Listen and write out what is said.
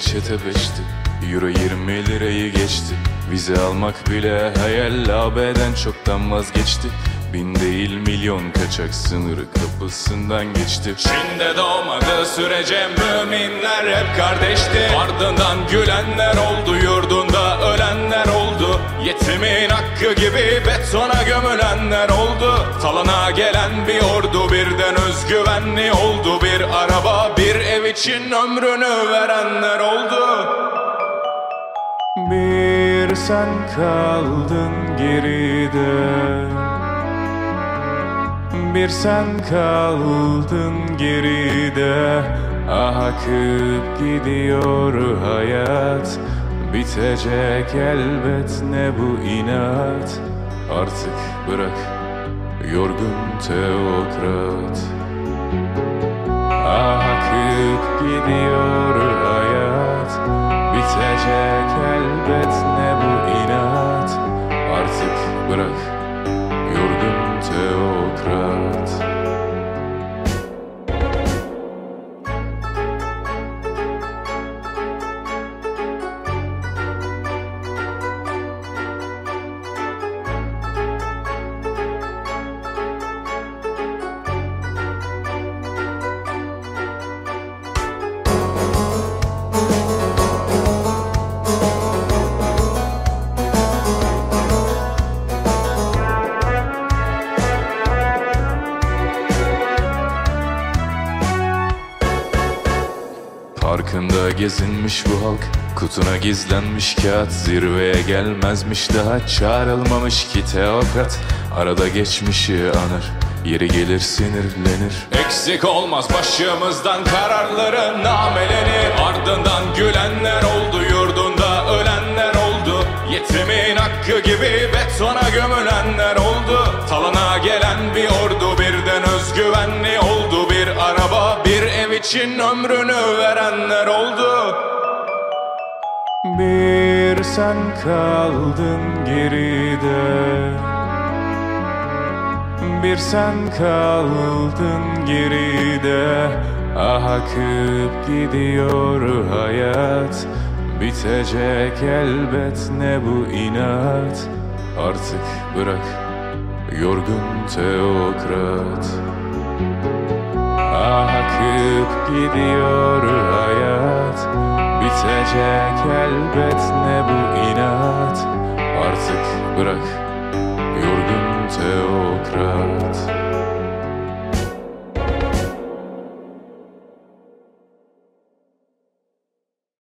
Çete beşti. Euro 20 lirayı geçti. Vize almak bile hayal AB'den çoktan vazgeçti. Bin değil milyon kaçak sınırı kapısından geçti. Çin'de doğmadığı sürece müminler hep kardeşti. Ardından gülenler oldu yurdunda ölenler oldu. Yetimin hakkı gibi betona gömülenler oldu. Talana gelen bir ordu birden özgüvenli oldu. Bir için ömrünü verenler oldu. Bir sen kaldın geride. Bir sen kaldın geride. Ah akıp gidiyor hayat. Bitecek elbet ne bu inat? Artık bırak yorgun teokrat. Ah gidiyor hayat. Bitecek elbet ne bu inat. Artık bırak yorgun teokrat Parkında gezinmiş bu halk Kutuna gizlenmiş kağıt. Zirveye gelmezmiş daha Çağrılmamış ki teokrat. Arada geçmişi anır Yeri gelir sinirlenir. Eksik olmaz başımızdan kararları nameleni. Ardından gülenler oldu yurdunda ölenler oldu. Yetimin hakkı gibi betona gömülenler için ömrünü verenler oldu. Bir sen kaldın geride. Bir sen kaldın geride. Ah akıp gidiyor hayat. Bitecek elbet ne bu inat? Artık bırak yorgun teokrat akıp gidiyor hayat. Bitecek elbet ne bu inat. Artık bırak yorgun teokrat